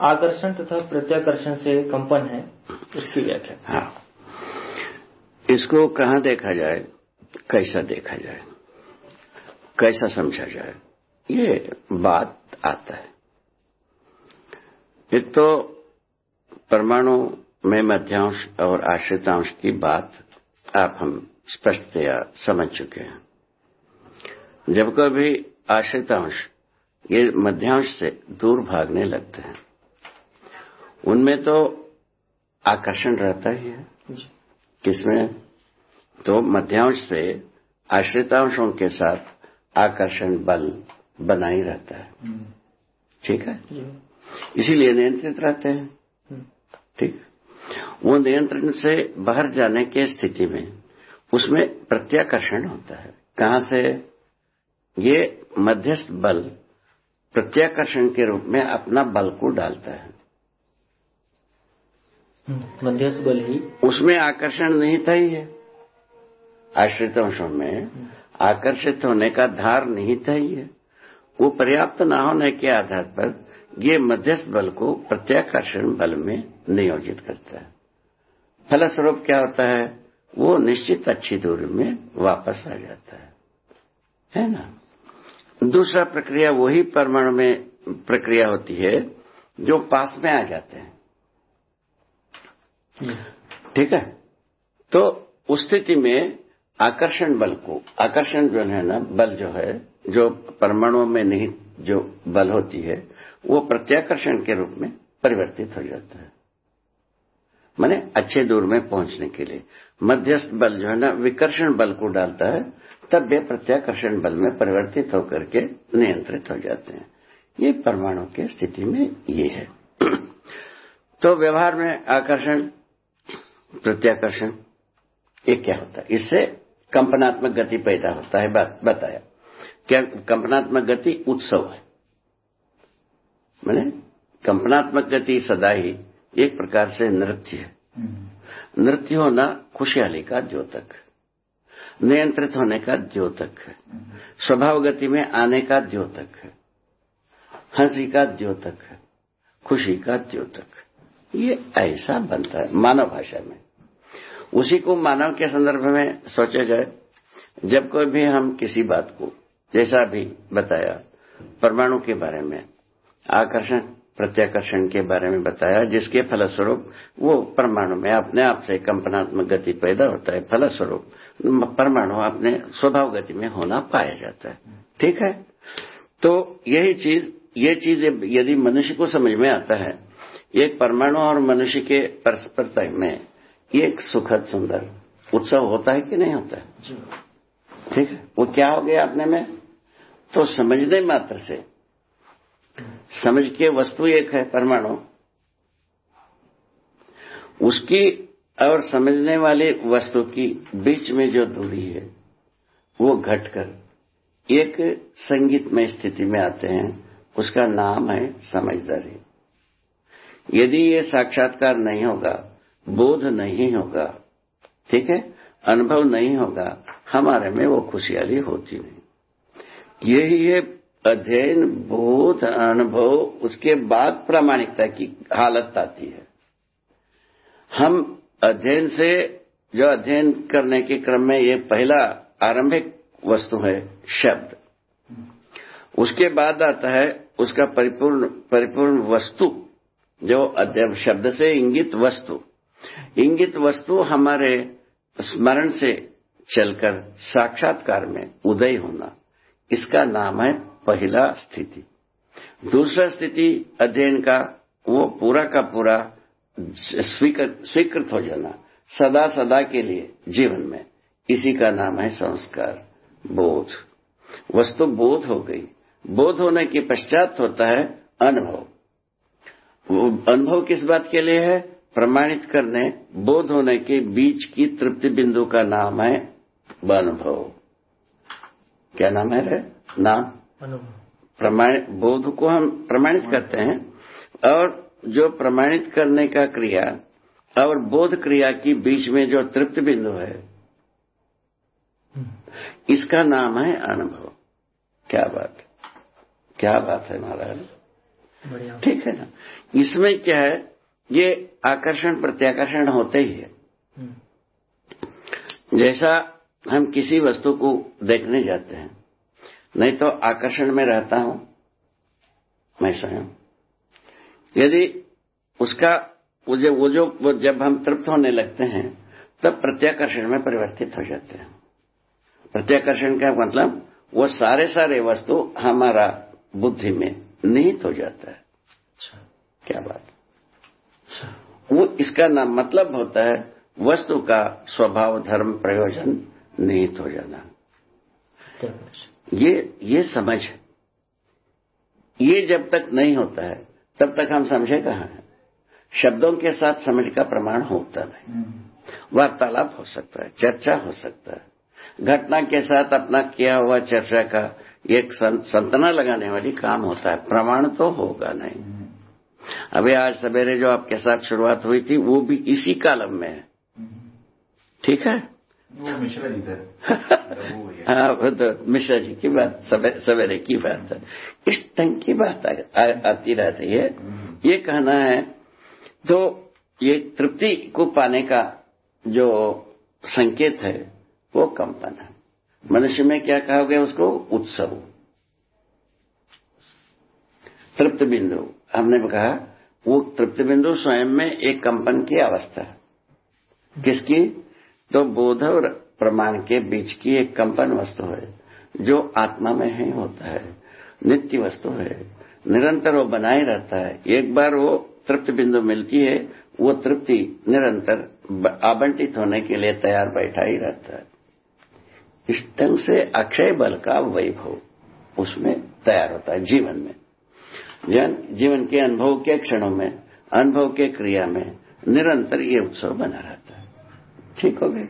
आकर्षण तथा प्रत्याकर्षण से कंपन है उसकी व्याख्या। हाँ। इसको कहाँ देखा जाए? कैसा देखा जाए? कैसा समझा जाए? ये बात आता है। एक तो परमाणु में मध्यांश और आश्रितांश की बात आप हम स्पष्टतया समझ चुके हैं। जब कभी आश्रितांश ये मध्यांश से दूर भागने लगते हैं उनमें तो आकर्षण रहता ही है। किसमें? तो मध्यांश से आश्रितांशों के साथ आकर्षण बल बना ही रहता है। ठीक है? इसीलिए नियंत्रित रहते हैं। ठीक। वो नियंत्रण से बाहर जाने के स्थिति में उसमें प्रत्याकर्षण होता है। कहाँ से? ये मध्यस्थ बल प्रत्याकर्षण के रूप में अपना बल को डालता है। मध्यस्थ बल ही। उसमें आकर्षण निहित ही है। आश्रित में आकर्षित होने का धार निहित ही है। वो पर्याप्त न होने के आधार पर ये मध्यस्थ बल को प्रत्याकर्षण बल में नियोजित करता है। फलस्वरूप क्या होता है? वो निश्चित अच्छी दूरी में वापस आ जाता है। है ना? दूसरा प्रक्रिया वही परमाणु में प्रक्रिया होती है जो पास में आ जाते हैं। ठीक है? तो उस स्थिति में आकर्षण बल को, आकर्षण जो है ना, बल जो है, जो परमाणुओं में निहित जो बल होती है, वो प्रत्याकर्षण के रूप में परिवर्तित हो जाता है। माने अच्छे दूर में पहुँचने के लिए। मध्यस्थ बल जो है ना, विकर्षण बल को डालता है, तब वे प्रत्याकर्षण बल में परिवर्तित होकर के नियंत्रित हो जाते हैं। ये परमाणु के स्थिति में ये है। तो व्यवहार में आकर्षण प्रत्याकर्षण ये क्या होता है? इससे कंपनात्मक गति पैदा होता है बात बताया। क्या कंपनात्मक गति उत्सव है? मैंने कंपनात्मक गति सदा ही एक प्रकार से नृत्य है। नृत्य होना खुशहाली का द्योतक नियंत्रित होने का द्योतक है। स्वभाव गति में आने का द्योतक है। हँसी का द्योतक है। खुशी का द्योतक ये ऐसा बनता है, मानव भाषा में। उसी को मानव के संदर्भ में सोचा जाए, जब कोई भी हम किसी बात को, जैसा भी बताया, परमाणु के बारे में, आकर्षण, प्रत्याकर्षण के बारे में बताया, जिसके फलस्वरूप वो परमाणु में अपने आप से कंपनात्मक गति पैदा होता है, फलस्वरूप परमाणु अपने स्वभाव गति में होना पाया जाता है। ठीक है? तो यही चीज़, ये चीज़ यदि मनुष्य को समझ में आता है एक परमाणु और मनुष्य के परस्परता में एक सुखद सुंदर उत्सव होता है कि नहीं होता है? ठीक है? वो क्या हो गया अपने में? तो समझने मात्र से। समझ के वस्तु एक है परमाणु। उसकी और समझने वाले वस्तु की बीच में जो दूरी है वो घटकर एक संगीतमय स्थिति में आते हैं। उसका नाम है समझदारी। यदि ये साक्षात्कार नहीं होगा, बोध नहीं होगा, ठीक है? अनुभव नहीं होगा, हमारे में वो खुशहाली होती नहीं। यही है अध्ययन, बोध, अनुभव, उसके बाद प्रामाणिकता की हालत आती है। हम अध्ययन से, जो अध्ययन करने के क्रम में ये पहला आरंभिक वस्तु है, शब्द। उसके बाद आता है उसका परिपूर्ण परिपूर्ण वस्तु। जो शब्द से इंगित वस्तु। इंगित वस्तु हमारे स्मरण से चलकर साक्षात्कार में उदय होना, इसका नाम है पहला स्थिति। दूसरा स्थिति अध्ययन का, वो पूरा का पूरा स्वीकृत हो जाना, सदा सदा के लिए जीवन में। इसी का नाम है संस्कार, बोध। वस्तु बोध हो गई। बोध होने के पश्चात होता है अनुभव। वो अनुभव किस बात के लिए है? प्रमाणित करने बोध होने के बीच की तृप्ति बिंदु का नाम है अनुभव क्या नाम है रे? नाम? प्रमाणित बोध को हम प्रमाणित करते हैं। और जो प्रमाणित करने का क्रिया और बोध क्रिया की बीच में जो तृप्त बिंदु है इसका नाम है अनुभव। क्या बात? क्या बात है महाराज? ठीक है ना? इसमें क्या है ये आकर्षण प्रत्याकर्षण होते ही है। हम्म, जैसा हम किसी वस्तु को देखने जाते हैं नहीं तो आकर्षण में रहता हूँ मैं स्वयं। यदि उसका वो जो वो जो वो जब हम तृप्त होने लगते हैं तब प्रत्याकर्षण में परिवर्तित हो जाते हैं। प्रत्याकर्षण का मतलब वो सारे सारे वस्तु हमारा बुद्धि में निहित हो जाता है। अच्छा। क्या बात अच्छा। वो इसका नाम मतलब होता है वस्तु का स्वभाव धर्म प्रयोजन निहित हो जाना। ये ये समझ है। ये जब तक नहीं होता है तब तक हम समझे कहा है? शब्दों के साथ समझ का प्रमाण होता नहीं। वार्तालाप हो सकता है चर्चा हो सकता है। घटना के साथ अपना किया हुआ चर्चा का एक संतना लगाने वाली काम होता है। प्रमाण तो होगा नहीं। अभी आज सवेरे जो आपके साथ शुरुआत हुई थी वो भी इसी कालम में है। ठीक है? वो मिश्रा जी थे हाँ वो तो मिश्रा जी की बात सवेरे की बात है। इस ढंग की बात आ, आ, आती रहती है। ये कहना है तो ये तृप्ति को पाने का जो संकेत है वो कंपन है। मनुष्य में क्या कहोगे उसको? उत्सव। तृप्त बिंदु। हमने कहा, वो तृप्त बिंदु स्वयं में एक कंपन की अवस्था। किसकी? तो बोध और प्रमाण के बीच की एक कंपन वस्तु है, जो आत्मा में ही होता है। नित्य वस्तु है। निरंतर वो बनाए रहता है। एक बार वो तृप्त बिंदु मिलती है, वो तृप्ति निरंतर आवंटित होने के लिए तैयार बैठा ही रहता है। इस ढंग से अक्षय बल का वैभव उसमें तैयार होता है जीवन में। जन, जीवन के अनुभव के क्षणों में, अनुभव के क्रिया में निरंतर ये उत्सव बना रहता है। ठीक हो गए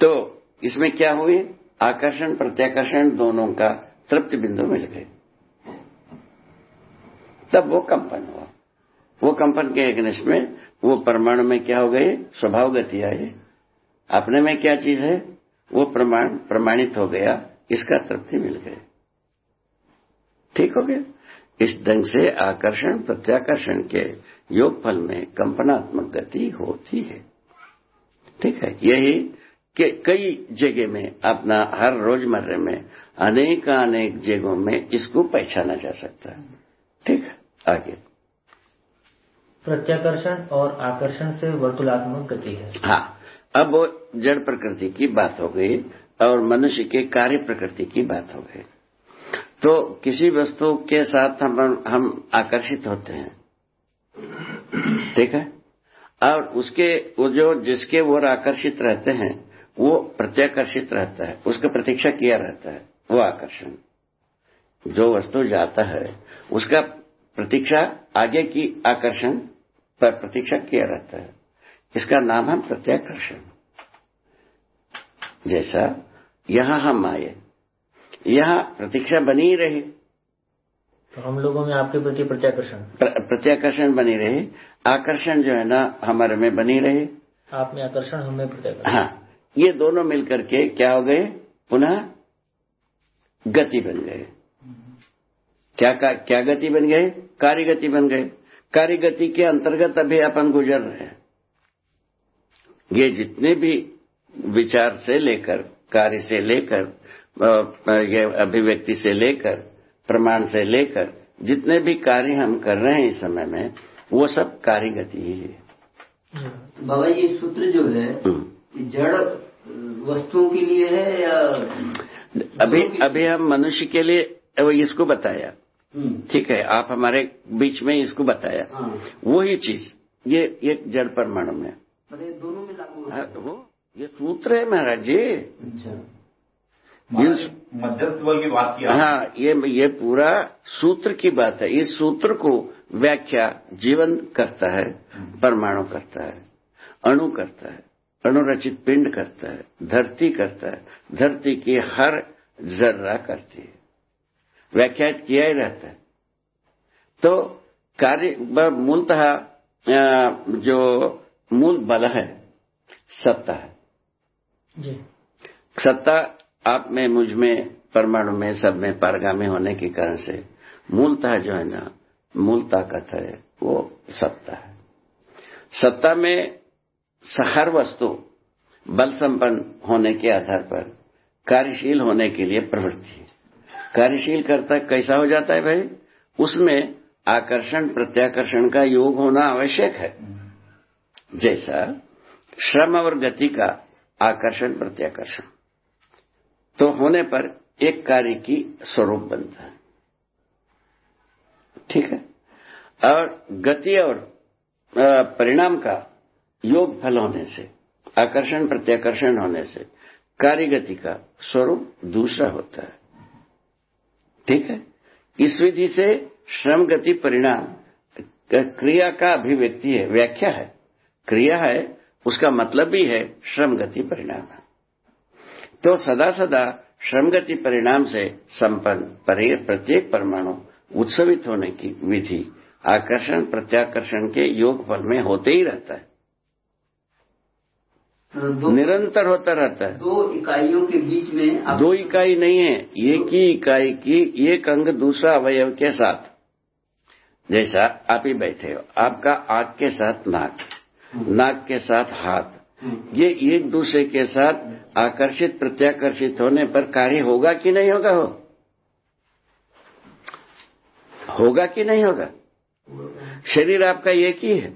तो इसमें क्या हुई? आकर्षण, प्रत्याकर्षण दोनों का तृप्त बिंदु मिल गए। तब वो कंपन हुआ। वो कंपन के अग्निस्ट में वो परमाणु में क्या हो गए स्वभाव गति आई। अपने में क्या चीज़ है? वो प्रमाण प्रमाणित हो गया इसका तृप्ति मिल गए ठीक हो गया? इस ढंग से आकर्षण प्रत्याकर्षण के योगफल में कंपनात्मक गति होती है। ठीक है? यही कि कई जगह में अपना हर रोजमर्रे में अनेक अनेक जगहों में इसको पहचाना जा सकता है। ठीक है? आगे। प्रत्याकर्षण और आकर्षण से वर्तुलात्मक गति है। हाँ। अब जड़ प्रकृति की बात हो गई और मनुष्य के कार्य प्रकृति की बात हो गई। तो किसी वस्तु के साथ हम हम आकर्षित होते हैं। ठीक है? और उसके, वो जो, जिसके ओर आकर्षित रहते हैं, वो प्रत्याकर्षित रहता है। उसका प्रतीक्षा किया रहता है, वो आकर्षण। जो वस्तु जाता है, उसका प्रतीक्षा, आगे की आकर्षण पर प्रतीक्षा किया रहता है। इसका नाम है प्रत्याकर्षण। जैसा यहाँ हम आए। यहाँ प्रतीक्षा बनी ही रही। तो हम लोगों में आपके प्रति प्रत्याकर्षण। प्र- प्रत्याकर्षण बनी रहे। आकर्षण जो है ना हमारे में बनी रहे। आप में आकर्षण हमें प्रत्याकर्षण। हाँ ये दोनों मिलकर के क्या हो गए? पुनः गति बन गए। क्या का, क्या गति बन गए? कार्य गति बन गए। कार्य गति के अंतर्गत अभी अपन गुजर रहे हैं। ये जितने भी विचार से लेकर कार्य से लेकर ये अभिव्यक्ति से लेकर प्रमाण से लेकर जितने भी कार्य हम कर रहे हैं इस समय में वो सब कार्य गति ही है। बाबा ये सूत्र जो है हम्म। जड़ वस्तुओं के लिए है या अभी अभी हम मनुष्य के लिए वो इसको बताया। हम्म, ठीक है आप हमारे बीच में इसको बताया। हाँ। वही चीज़ ये एक जड़ परमाणु में। दोनों में लागू हाँ, ये सूत्र है महाराज जी। अच्छा। मध्यस्थ बल की बात की आपने। हाँ ये ये पूरा सूत्र की बात है। इस सूत्र को व्याख्या जीवन करता है परमाणु करता है अणु करता है अणुरचित पिंड करता है धरती करता है धरती की हर जर्रा करती है। व्याख्यात किया ही रहता है। तो कार्य मूलतः जो मूल बल है सत्ता है। जी। सत्ता आप में, मुझमें, परमाणु में, सब में पारगामी होने के कारण से मूलतः जो है ना मूल ताकत है, वो सत्ता है। सत्ता में हर वस्तु बल संपन्न होने के आधार पर कार्यशील होने के लिए प्रवृत्ति है। कार्यशील करता कैसा हो जाता है भाई? उसमें आकर्षण, प्रत्याकर्षण का योग होना आवश्यक है। जैसा श्रम और गति का आकर्षण, प्रत्याकर्षण। तो होने पर एक कार्य की स्वरूप बनता है। ठीक है? और गति और परिणाम का योग फल होने से, आकर्षण, प्रत्याकर्षण होने से, कार्य गति का स्वरूप दूसरा होता है। ठीक है? इस विधि से श्रम गति, परिणाम, क्रिया का अभिव्यक्ति है, व्याख्या है। क्रिया है उसका मतलब भी है श्रम गति परिणाम। तो सदा सदा श्रम गति परिणाम से संपन्न प्रत्येक परमाणु उत्सवित होने की विधि आकर्षण प्रत्याकर्षण के योग फल में होते ही रहता है। दो, निरंतर होता रहता है। दो इकाइयों के बीच में दो इकाई नहीं है एक ही इकाई की एक अंग दूसरा अवयव के साथ। जैसा आप ही बैठे हो आपका आग के साथ नाक। नाक के साथ हाथ। ये एक दूसरे के साथ आकर्षित, प्रत्याकर्षित होने पर कार्य होगा कि नहीं होगा हो? होगा कि नहीं होगा? शरीर आपका एक ही है।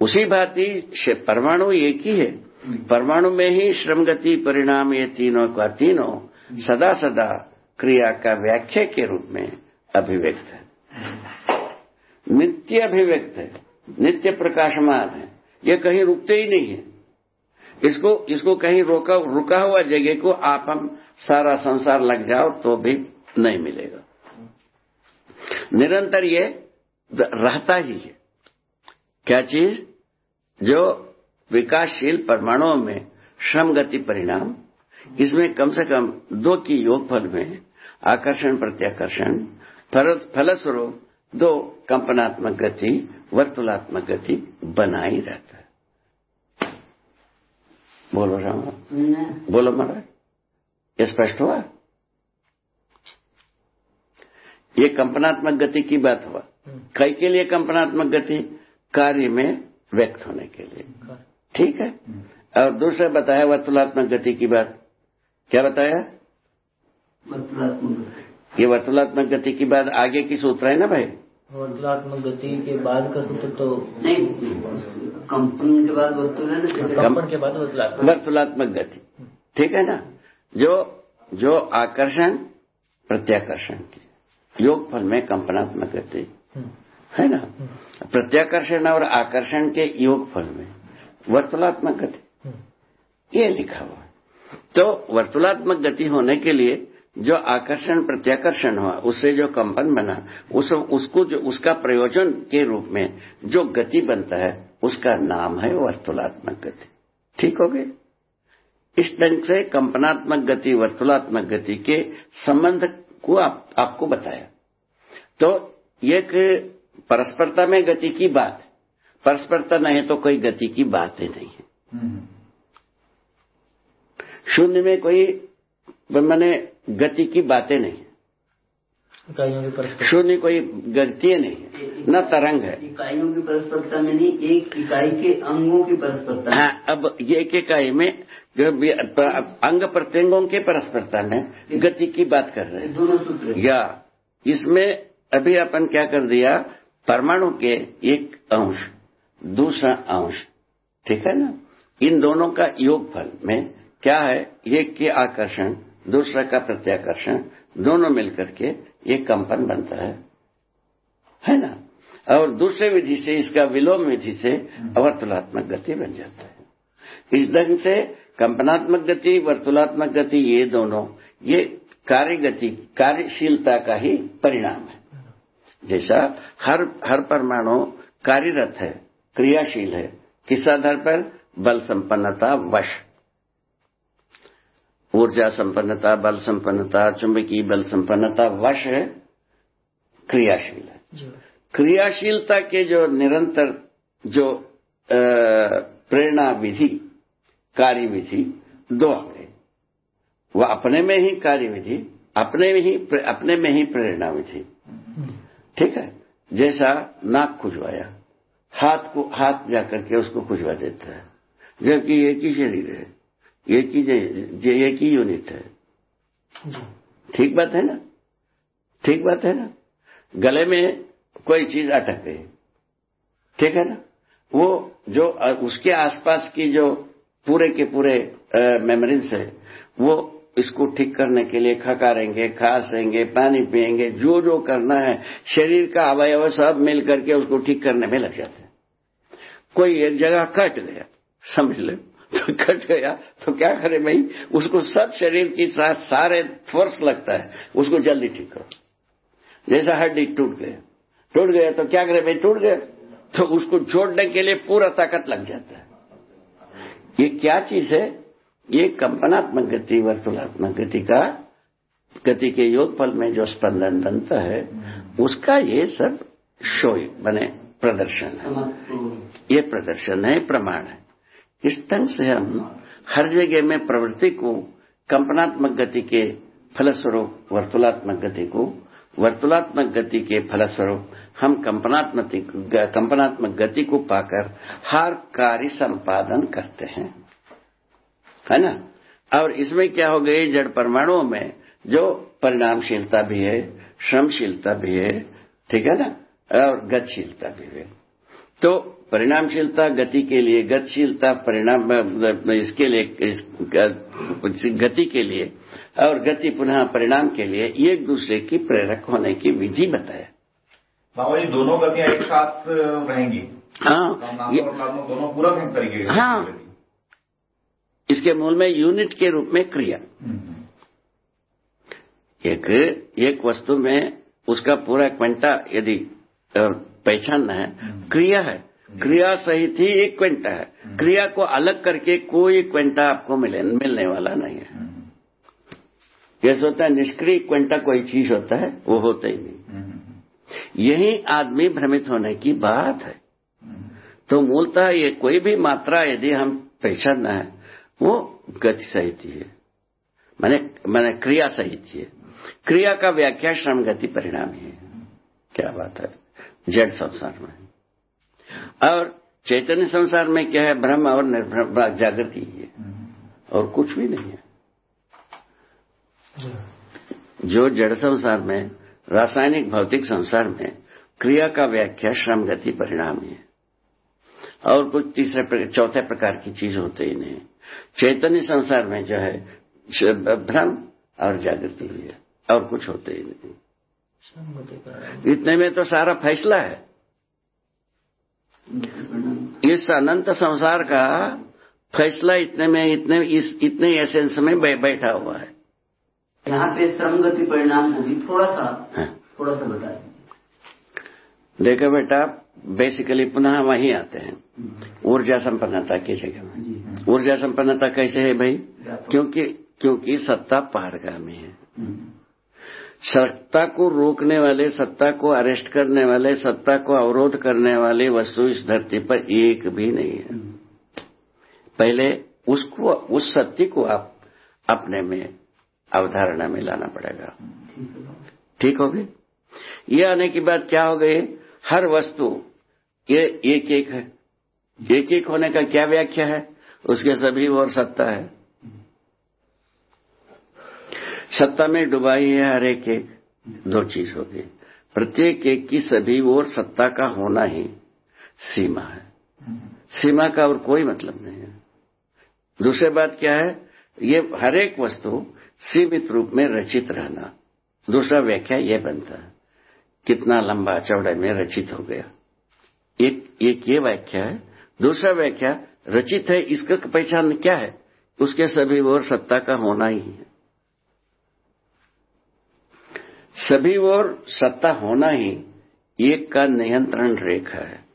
उसी भांति परमाणु एक ही है। परमाणु में ही श्रम गति परिणाम ये तीनों का तीनों सदा सदा क्रिया का व्याख्या के रूप में अभिव्यक्त है। नित्य अभिव्यक्त है। नित्य प्रकाशमान है। ये कहीं रुकते ही नहीं है। इसको इसको कहीं रोका, रुका हुआ जगह को आप हम सारा संसार लग जाओ तो भी नहीं मिलेगा। निरंतर ये रहता ही है। क्या चीज़? जो विकासशील परमाणुओं में श्रम गति परिणाम, इसमें कम से कम दो की योगफल में आकर्षण, प्रत्याकर्षण फलस्वरूप दो कंपनात्मक गति वर्तुलात्मक गति बना ही रहता है। बोलो राम। बोलो महाराज। ये स्पष्ट हुआ? ये कंपनात्मक गति की बात हुआ। कई के लिए कंपनात्मक गति? कार्य में व्यक्त होने के लिए। ठीक है? और दूसरा बताया वर्तुलात्मक गति की बात। क्या बताया? वर्तुलात्मक ये वर्तुलात्मक गति की बात आगे की सूत्र है ना भाई? वर्तुलात्मक गति के बाद का सूत्र तो नहीं कंपन के बाद वर्तुल है ना कंपन के बाद वर्तुलात्मक वर्तुलात्मक गति। ठीक है ना? जो जो आकर्षण प्रत्याकर्षण की योग फल में कंपनात्मक गति। है ना? प्रत्याकर्षण और आकर्षण के योग फल में। वर्तुलात्मक गति। ये लिखा हुआ है। तो वर्तुलात्मक गति होने के लिए जो आकर्षण प्रत्याकर्षण हुआ उससे जो कंपन बना उस उसको जो उसका प्रयोजन के रूप में जो गति बनता है उसका नाम है वर्तुलात्मक गति। ठीक हो गए इस ढंग से कंपनात्मक गति वर्तुलात्मक गति के संबंध को आप, आपको बताया। तो एक परस्परता में गति की बात है। परस्परता नहीं तो कोई गति की बात ही नहीं है। शून्य में कोई मैंने गति की बातें नहीं। इकाइयों शून्य कोई गति नहीं है न तरंग है। इकाइयों की परस्परता में नहीं एक इकाई के अंगों की परस्परता। हाँ अब ये एक इकाई में जो अंग प्रत्यंगों के परस्परता में गति की बात कर रहे हैं। दोनों सूत्र या इसमें अभी अपन क्या कर दिया परमाणु के एक अंश दूसरा अंश ठीक है ना? इन दोनों का योग फल में क्या है? एक के आकर्षण दूसरा का प्रत्याकर्षण, दोनों मिलकर के एक कंपन बनता है। है ना? और दूसरे विधि से इसका विलोम विधि से अवर्तुलात्मक गति बन जाता है। इस ढंग से कंपनात्मक गति, वर्तुलात्मक गति, ये दोनों, ये कार्य गति, कार्यशीलता का ही परिणाम है। जैसा हर हर परमाणु कार्यरत है, क्रियाशील है, किस आधार पर? बल संपन्नता, वश। ऊर्जा संपन्नता बल संपन्नता चुंबकीय बल संपन्नता वश है क्रियाशील है। क्रियाशीलता के जो निरंतर जो प्रेरणा विधि कार्य विधि दो आ गए। वह अपने में ही कार्य विधि अपने में ही अपने में ही प्रेरणा विधि। ठीक है? जैसा नाक खुजवाया हाथ को हाथ जाकर के उसको खुजवा देता है जबकि एक ही शरीर है। एक ही जे- एक ही यूनिट है। ठीक बात है ना? ठीक बात है ना? गले में कोई चीज़ अटक गई। ठीक है ना? वो जो उसके आसपास की जो पूरे के पूरे मेमोरीज है वो इसको ठीक करने के लिए खकारेंगे खांसेंगे पानी पिएँगे जो जो करना है शरीर का अवयव सब मिल करके उसको ठीक करने में लग जाते हैं। कोई एक जगह कट गया समझ ले। तो कट गया। तो क्या करे भाई? उसको सब शरीर के साथ सारे फोर्स लगता है। उसको जल्दी ठीक करो। जैसा हड्डी टूट गया। टूट गया तो क्या करे भाई? टूट गया। तो उसको जोड़ने के लिए पूरा ताकत लग जाता है। ये क्या चीज़ है? ये कंपनात्मक गति वर्तुलात्मक गति का गति के योगफल में जो स्पंदन बनता है उसका ये सब शोय बने प्रदर्शन है। ये प्रदर्शन है प्रमाण है। इस ढंग से हम हर जगह में प्रवृत्ति को कंपनात्मक गति के फलस्वरूप, वर्तुलात्मक गति को, वर्तुलात्मक गति के फलस्वरूप हम कंपनात्मक कंपनात्मक गति को पाकर हर कार्य संपादन करते हैं। है ना? और इसमें क्या हो गई? जड़ परमाणुओं में जो परिणामशीलता भी है, श्रमशीलता भी है, ठीक है ना? और गतिशीलता भी है। तो परिणामशीलता गति के लिए गतिशीलता परिणाम इसके लिए इस, गति के लिए और गति पुनः परिणाम के लिए एक दूसरे की प्रेरक होने की विधि बताया। बाबा जी दोनों गतियाँ एक साथ रहेंगी। हाँ ये, दोनों पूरा करेंगे हाँ। इसके मूल में यूनिट के रूप में क्रिया। हम्म, एक एक वस्तु में उसका पूरा क्वेंटा यदि पहचानना है क्रिया है। क्रिया सहित ही एक क्वेंटा है। क्रिया को अलग करके कोई क्वेंटा आपको मिले मिलने वाला नहीं है। हम्म, जैसे होता है निष्क्रिय क्वेंटा कोई चीज़ होता है वो होता ही नहीं। हम्म, यही आदमी भ्रमित होने की बात है। तो मूलतः ये कोई भी मात्रा यदि हम पहचानना है वो गति सहित ही है। मैंने मैंने क्रिया सहित ही है। क्रिया का व्याख्या श्रम गति परिणाम ही है। क्या बात है? जड़ संसार में। और चैतन्य संसार में क्या है? ब्रह्म और निर्भ्रम जागृति ही है। और कुछ भी नहीं है। जो जड़ संसार में, रासायनिक भौतिक संसार में, क्रिया का व्याख्या श्रम गति परिणाम है और कुछ तीसरे चौथे प्रकार की चीज़ होते ही नहीं चैतन्य संसार में जो है भ्रम और जागृति है। और कुछ होते ही नहीं। इतने में तो सारा फैसला है। इस अनंत संसार का फैसला इतने में इतने इस इतने एसेंस में बै, बैठा हुआ है। यहाँ पे श्रम गति परिणाम होगी थोड़ा सा हाँ। थोड़ा सा बता दीजिए। देखो बेटा बेसिकली पुनः वहीं आते हैं। ऊर्जा संपन्नता की जगह में। ऊर्जा संपन्नता कैसे है भाई? क्योंकि क्योंकि सत्ता पारगामी है। हम्म, सत्ता को रोकने वाले सत्ता को अरेस्ट करने वाले सत्ता को अवरोध करने वाले वस्तु इस धरती पर एक भी नहीं है। हम्म, पहले उसको उस सत्य को आप अपने में अवधारणा में लाना पड़ेगा। ठीक है। हो गई? ये आने की बात क्या हो गई? हर वस्तु ये एक एक है। एक एक होने का क्या व्याख्या है? उसके सभी और सत्ता है। सत्ता में डुबाई है हर एक दो चीज़ होगी प्रत्येक एक की सभी और सत्ता का होना ही सीमा है। सीमा का और कोई मतलब नहीं है। दूसरी बात क्या है? ये हर एक वस्तु सीमित रूप में रचित रहना। दूसरा व्याख्या यह बनता है, कितना लंबा चौड़े में रचित हो गया। एक एक ये व्याख्या है। दूसरा व्याख्या, रचित है, इसका पहचान क्या है? उसके सभी ओर सत्ता का होना ही है। सभी ओर सत्ता होना ही एक का नियंत्रण रेखा है।